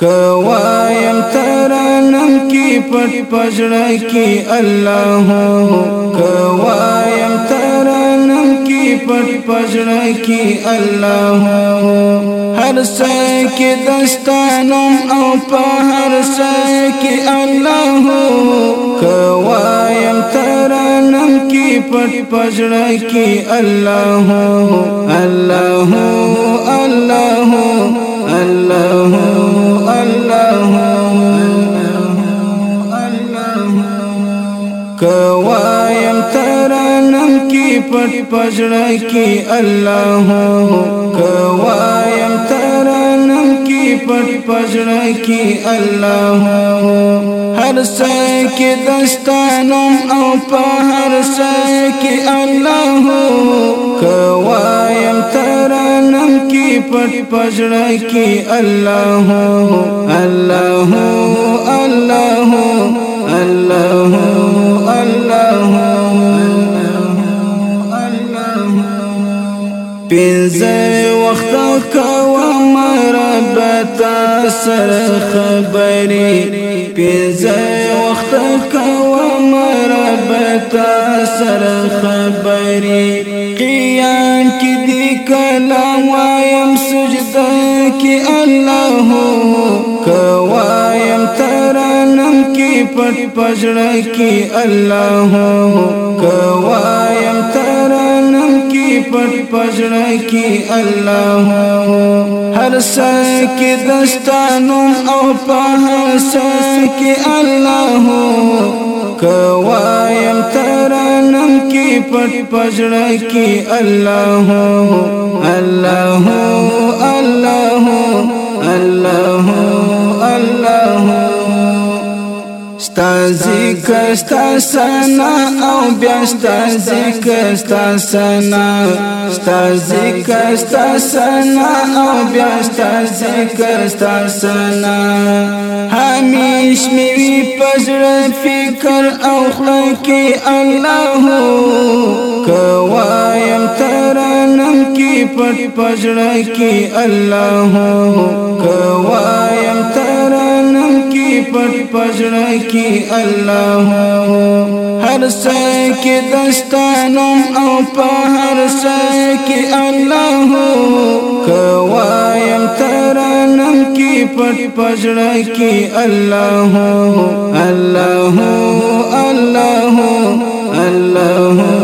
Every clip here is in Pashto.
کوایم ترنم کی پټ پجړ کی الله کوایم ترنم کی پټ پجړ کی الله هر څه کې دستانم او په هر څه کې الله کوایم ترنم کی پټ پجړ کی الله الله الله الله پټ پجړه کې الله هو کوایم ترنم کې پټ پجړه کې الله هو هر څه کې دستانم او په هر څه کې الله هو کوایم ترنم کې پټ پجړه کې الله هو الله هو الله هو پینځه وخت کوم رب تاسر خبرې پینځه وخت کوم رب تاسو خبرې قیام کې دې کلام وایم سجده کې الله کوایم ترنم کې پټ پجړه کې الله کوایم ترنم پټ پجړه کې الله هر څه کې دستانو او په هر څه کې الله کوایم ترنم کې پټ پجړه کې الله الله الله ذکر ستا سنا او بیا ستا ذکر ستا سنا ستا ذکر ستا سنا او بیا ستا ذکر ستا سنا همیش می وی پزړ فکر او خلک الله کوایم ترنم کی پټ پزړ کی الله کوایم پټ پجړه کې الله هر څه کې دستانم او په هر څه کې الله کوایم ترنم کې پټ پجړه کې الله الله الله الله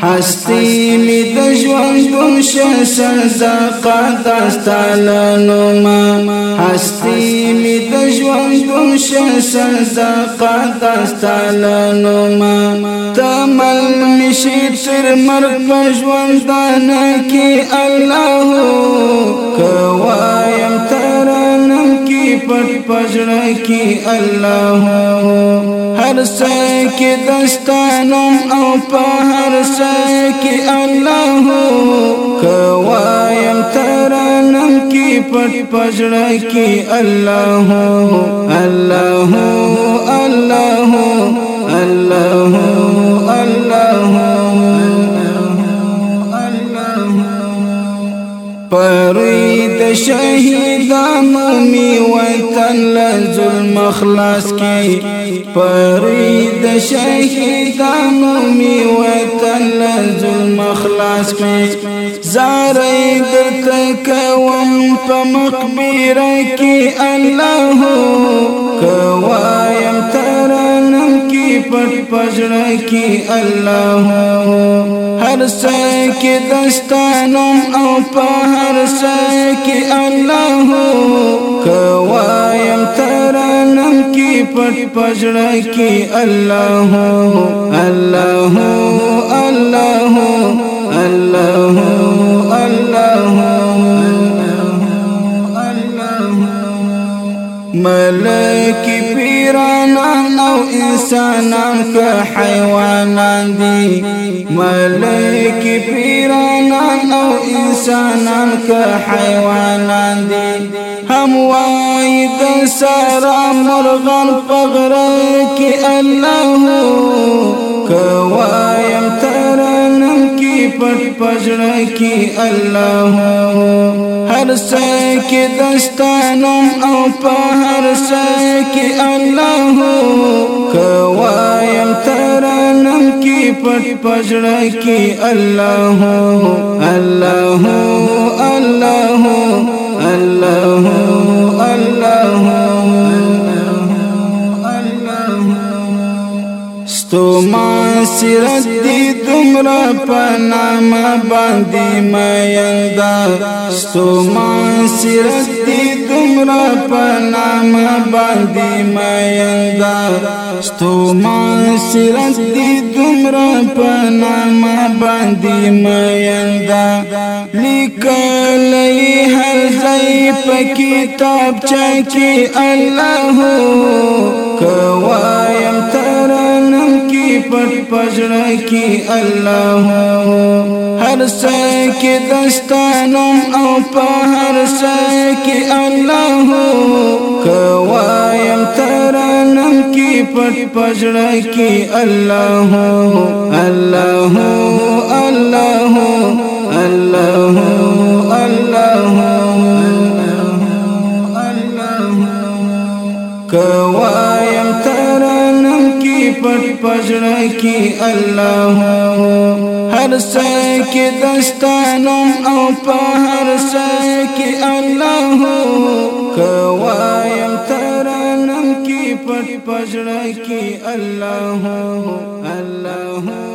هستی می د ژوند دوشه سرزقه دستانو ما هستی می د ژوند دوشه سرزقه دستانو ما تمل مشي تر مرګ ژوند دان کی الله کوایم ترنم کی پټ پجړ کی الله هر څه کې دستانم او په هر څه کې الله کوایم ترنم کې پټ پجړه کې الله الله الله الله الله پرې د شهیدانو می وطن له ظلم خلاص کې فريد شهيد نومي وتل زلم خلاص می زاری درت کوم په الله كوايم ترنم کې پټ الله هر څه کی دستانم او پا هر څه کی الله کوایم ترانم کی پت پجڑا کی الله الله الله الله الله ملک پیرانا انسان که حیوانان دی ملکی پیرانان او انسانان که حیوانان دی هموای د سارا مرغان پغر کی کوایم ترنم کی پټ کی الله هر څه کې دستانم او په هر څه کې الله کوایم ترنم کې پټ پجړه کې الله الله الله الله الله ستو ما سرت دومره پنام باندې میندا ستو معصرت دې دومره پنام باندې میندا ستو معصرت دې دومره پنام باندې میندا لیکل هر ځای په کتاب چا کې الله کوا پجڑا کی اللہ ہر سے کی دستانم او پا ہر سے کی اللہ کوائم ترانم کی پٹ پجڑا کی اللہ اللہ اللہ اللہ اللہ اللہ کوائم پټ پجړ کې الله هر څه کې دستانم او په هر څه کې الله کوایم ترنم کې پټ پجړ کې الله الله